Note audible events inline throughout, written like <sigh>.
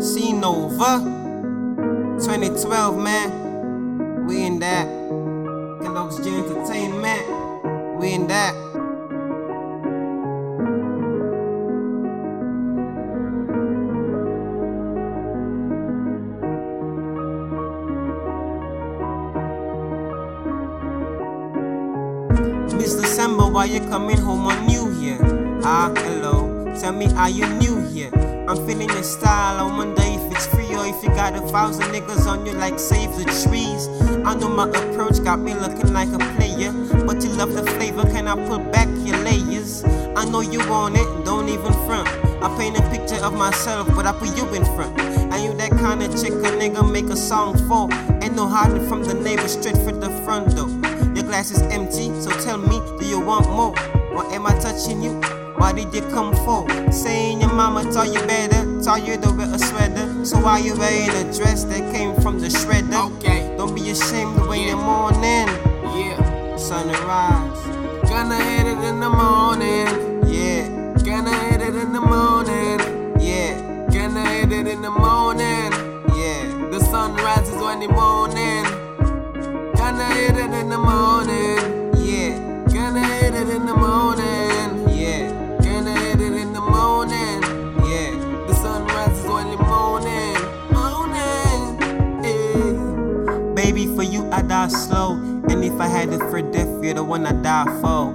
C Nova. 2012, man. We in that. Kellogg's Entertainment. We in that. Miss December, why you coming home on New Year? Ah, hello. Tell me, are you new here? I'm feeling your style. I wonder if it's free or if you got a thousand niggas on you like save the trees. I know my approach got me looking like a player, but you love the flavor. Can I pull back your layers? I know you want it, don't even front. I paint a picture of myself, but I put you in front. And you that kind of chick a nigga make a song for. Ain't no hiding from the neighbor, straight for the front door. Your glass is empty, you come for? Saying your mama taught you better, taught you to wear a sweater. So why you wearing a dress that came from the shredder? Okay. Don't be ashamed when Yeah. you're morning, Yeah. sunrise. Gonna hit it in the morning. Yeah, Gonna hit it in the morning. yeah, Gonna hit it in the morning. yeah. The sun rises when the morning. Gonna hit it in the morning. You I die slow. And if I had it for death, you're the one I die for.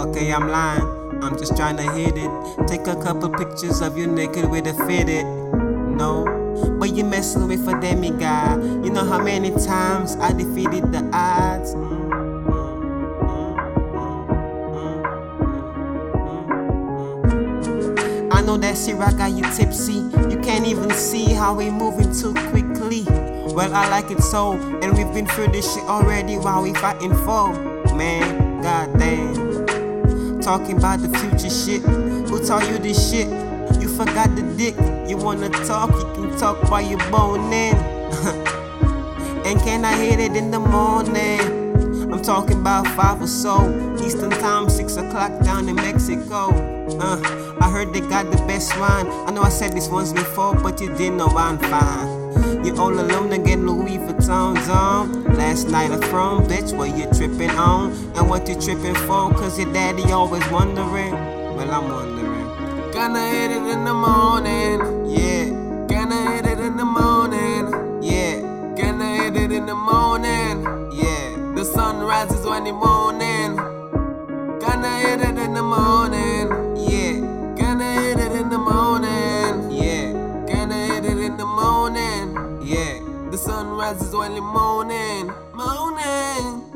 Okay, I'm lying. I'm just trying to hit it. Take a couple pictures of you naked with a fitted. No, but you're messing with a demigod. You know how many times I defeated the odds. Mm, mm, mm, mm. I know that Ciroc got you tipsy. You can't even see how we moving too quickly. Well, I like it so, and we've been through this shit already while we fighting for. Man, goddamn. Talking about the future shit. Who taught you this shit? You forgot the dick. You wanna talk, you can talk while you're boning. <laughs> and can I hit it in the morning? I'm talking about five or so. Eastern time, six o'clock down in Mexico. Uh, I heard they got the best wine. I know I said this once before, but you didn't know I'm fine. You all alone get Louis Vuitton's on. Last night a from bitch, what you tripping on? And what you tripping for? Cause your daddy always wondering. Well, I'm wondering. Gonna hit it in the morning. Yeah, Gonna hit it in the morning. yeah, Gonna hit it in the morning. yeah, The sun rises when the morning. sunrise is only morning, morning.